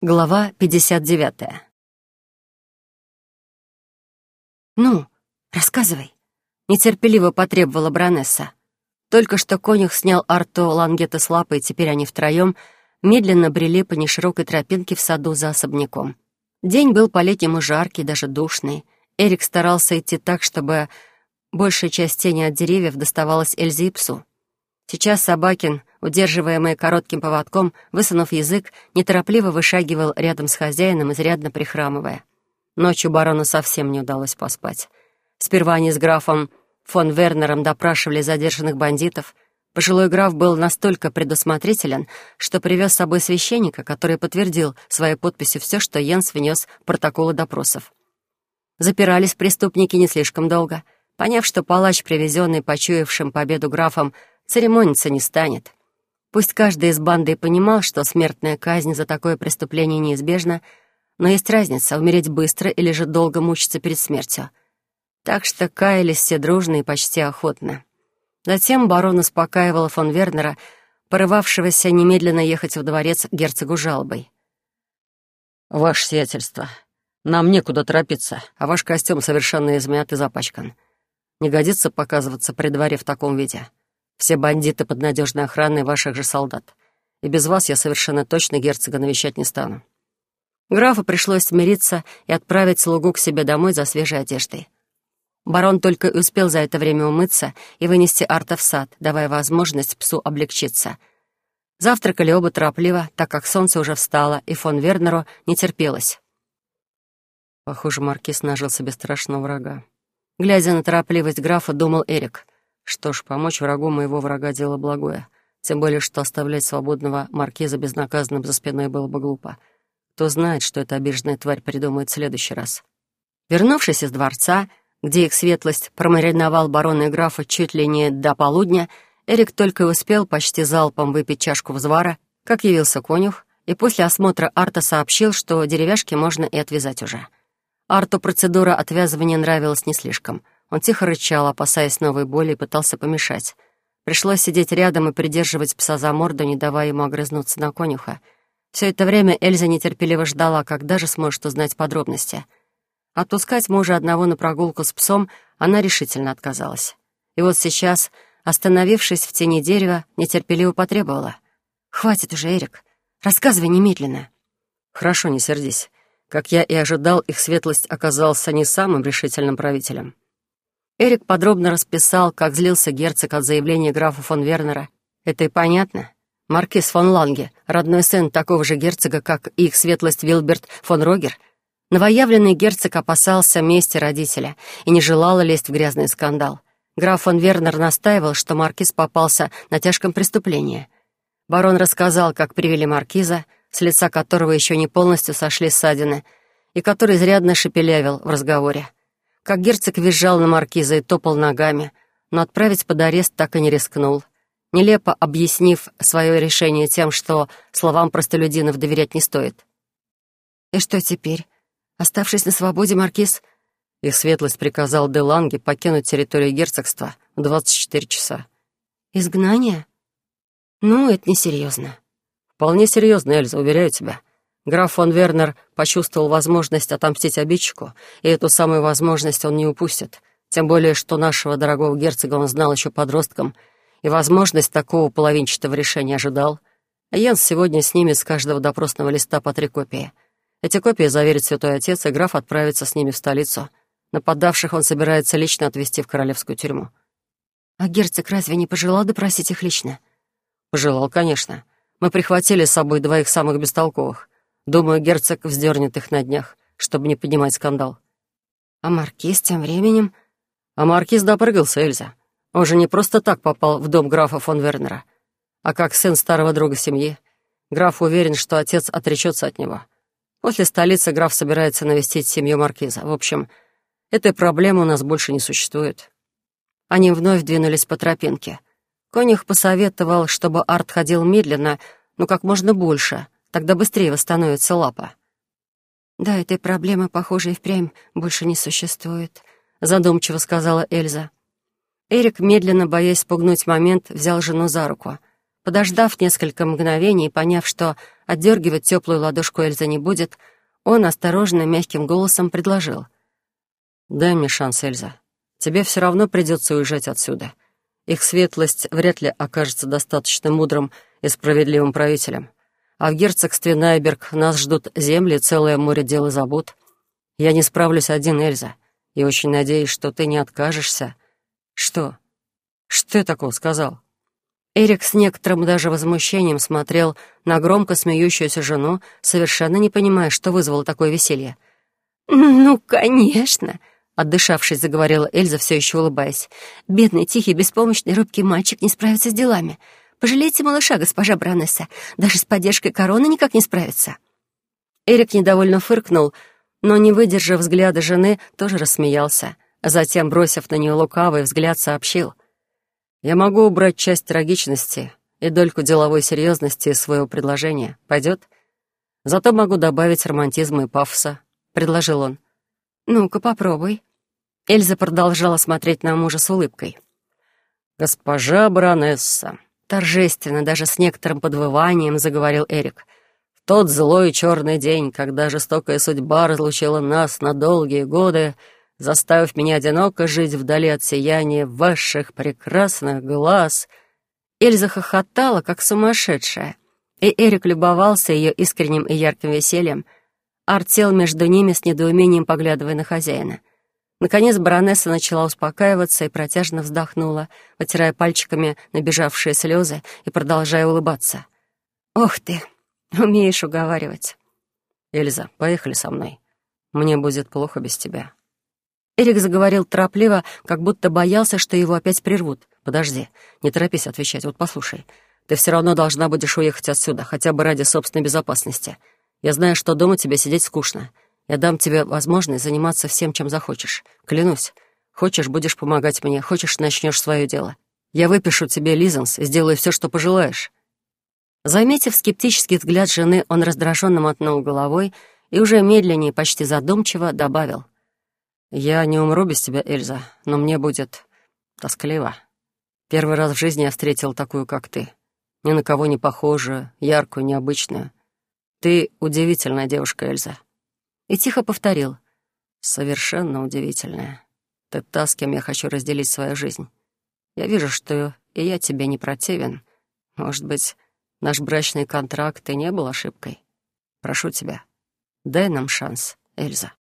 Глава 59. «Ну, рассказывай», — нетерпеливо потребовала баронесса. Только что конюх снял Арто лангета с лапы, и теперь они втроем медленно брели по неширокой тропинке в саду за особняком. День был по-летнему жаркий, даже душный. Эрик старался идти так, чтобы большая часть тени от деревьев доставалась Эльзе. Сейчас Собакин, удерживаемый коротким поводком, высунув язык, неторопливо вышагивал рядом с хозяином, изрядно прихрамывая. Ночью барону совсем не удалось поспать. Сперва они с графом фон Вернером допрашивали задержанных бандитов. Пожилой граф был настолько предусмотрителен, что привез с собой священника, который подтвердил своей подписью все, что Йенс внес в протоколы допросов. Запирались преступники не слишком долго. Поняв, что палач, привезенный почуявшим победу графом, церемониться не станет. Пусть каждый из банды понимал, что смертная казнь за такое преступление неизбежна, но есть разница — умереть быстро или же долго мучиться перед смертью. Так что каялись все дружно и почти охотно. Затем барон успокаивал фон Вернера, порывавшегося немедленно ехать в дворец герцогу жалобой. «Ваше сиятельство, нам некуда торопиться, а ваш костюм совершенно измят и запачкан. Не годится показываться при дворе в таком виде. Все бандиты под надежной охраной ваших же солдат. И без вас я совершенно точно герцога навещать не стану». Графу пришлось смириться и отправить слугу к себе домой за свежей одеждой. Барон только и успел за это время умыться и вынести Арта в сад, давая возможность псу облегчиться. Завтракали оба торопливо, так как солнце уже встало, и фон Вернеру не терпелось. Похоже, маркиз нажил себе страшного врага. Глядя на торопливость графа, думал Эрик — что ж, помочь врагу моего врага — дело благое. Тем более, что оставлять свободного маркиза безнаказанным за спиной было бы глупо. Кто знает, что эта обиженная тварь придумает в следующий раз. Вернувшись из дворца, где их светлость промариновал барона и графа чуть ли не до полудня, Эрик только успел почти залпом выпить чашку взвара, как явился конюх, и после осмотра Арта сообщил, что деревяшки можно и отвязать уже. Арту процедура отвязывания нравилась не слишком — он тихо рычал, опасаясь новой боли, и пытался помешать. Пришлось сидеть рядом и придерживать пса за морду, не давая ему огрызнуться на конюха. Все это время Эльза нетерпеливо ждала, когда же сможет узнать подробности. Отпускать мужа одного на прогулку с псом она решительно отказалась. И вот сейчас, остановившись в тени дерева, нетерпеливо потребовала. «Хватит уже, Эрик. Рассказывай немедленно». «Хорошо, не сердись. Как я и ожидал, их светлость оказался не самым решительным правителем. Эрик подробно расписал, как злился герцог от заявления графа фон Вернера. Это и понятно. Маркиз фон Ланге, родной сын такого же герцога, как их светлость Вилберт фон Рогер, новоявленный герцог опасался мести родителя и не желал лезть в грязный скандал. Граф фон Вернер настаивал, что маркиз попался на тяжком преступлении. Барон рассказал, как привели маркиза, с лица которого еще не полностью сошли ссадины, и который изрядно шепелявил в разговоре как герцог визжал на маркиза и топал ногами, но отправить под арест так и не рискнул, нелепо объяснив свое решение тем, что словам простолюдинов доверять не стоит. «И что теперь? Оставшись на свободе, маркиз...» Их светлость приказал Деланге покинуть территорию герцогства в 24 часа. «Изгнание? Ну, это несерьезно». «Вполне серьезно, Эльза, уверяю тебя. Граф фон Вернер почувствовал возможность отомстить обидчику, и эту самую возможность он не упустит. Тем более, что нашего дорогого герцога он знал еще подростком, и возможность такого половинчатого решения ожидал. Йенс сегодня снимет с каждого допросного листа по три копии. Эти копии заверит святой отец, и граф отправится с ними в столицу. Нападавших он собирается лично отвезти в королевскую тюрьму. А герцог разве не пожелал допросить их лично? Пожелал, конечно. Мы прихватили с собой двоих самых бестолковых. Думаю, герцог вздернет их на днях, чтобы не поднимать скандал. А маркиз тем временем... А маркиз допрыгался, Эльза. Он же не просто так попал в дом графа фон Вернера, а как сын старого друга семьи. Граф уверен, что отец отречется от него. После столицы граф собирается навестить семью маркиза. В общем, этой проблемы у нас больше не существует. Они вновь двинулись по тропинке. Конюх посоветовал, чтобы Арт ходил медленно, но как можно больше — Тогда быстрее восстановится лапа. «Да, этой проблемы, похоже, и впрямь больше не существует», — задумчиво сказала Эльза. Эрик, медленно, боясь спугнуть момент, взял жену за руку. Подождав несколько мгновений и поняв, что отдергивать теплую ладошку Эльза не будет, он осторожно, мягким голосом предложил. «Дай мне шанс, Эльза. Тебе все равно придется уезжать отсюда. Их светлость вряд ли окажется достаточно мудрым и справедливым правителем. А в герцогстве Найберг нас ждут земли, целое море дел и забот. Я не справлюсь один, Эльза, и очень надеюсь, что ты не откажешься. Что? Что я такого сказал?» Эрик с некоторым даже возмущением смотрел на громко смеющуюся жену, совершенно не понимая, что вызвало такое веселье. «Ну, конечно!» — отдышавшись, заговорила Эльза, все еще улыбаясь. «Бедный, тихий, беспомощный, робкий мальчик не справится с делами. Пожалейте малыша, госпожа Бранесса. Даже с поддержкой короны никак не справится». Эрик недовольно фыркнул, но, не выдержав взгляда жены, тоже рассмеялся. Затем, бросив на нее лукавый взгляд, сообщил. Я могу убрать часть трагичности и дольку деловой серьезности из своего предложения. Пойдет? Зато могу добавить романтизма и пафоса», — предложил он. «Ну-ка, попробуй». Эльза продолжала смотреть на мужа с улыбкой. «Госпожа баронесса», — торжественно, даже с некоторым подвыванием заговорил Эрик. «В тот злой черный день, когда жестокая судьба разлучила нас на долгие годы, — заставив меня одиноко жить вдали от сияния ваших прекрасных глаз». Эльза хохотала, как сумасшедшая, и Эрик любовался ее искренним и ярким весельем, артел между ними с недоумением, поглядывая на хозяина. Наконец баронесса начала успокаиваться и протяжно вздохнула, вытирая пальчиками набежавшие слезы и продолжая улыбаться. «Ох ты, умеешь уговаривать». «Эльза, поехали со мной. Мне будет плохо без тебя». Эрик заговорил торопливо, как будто боялся, что его опять прервут. «Подожди, не торопись отвечать, вот послушай. Ты все равно должна будешь уехать отсюда, хотя бы ради собственной безопасности. Я знаю, что дома тебе сидеть скучно. Я дам тебе возможность заниматься всем, чем захочешь. Клянусь. Хочешь, будешь помогать мне, хочешь, начнешь свое дело. Я выпишу тебе лизенс и сделаю все, что пожелаешь». Заметив скептический взгляд жены, он раздраженно мотнул головой и уже медленнее, почти задумчиво добавил — «Я не умру без тебя, Эльза, но мне будет тоскливо. Первый раз в жизни я встретил такую, как ты. Ни на кого не похожую, яркую, необычную. Ты удивительная девушка, Эльза». И тихо повторил. «Совершенно удивительная. Ты та, с кем я хочу разделить свою жизнь. Я вижу, что и я тебе не противен. Может быть, наш брачный контракт и не был ошибкой. Прошу тебя, дай нам шанс, Эльза».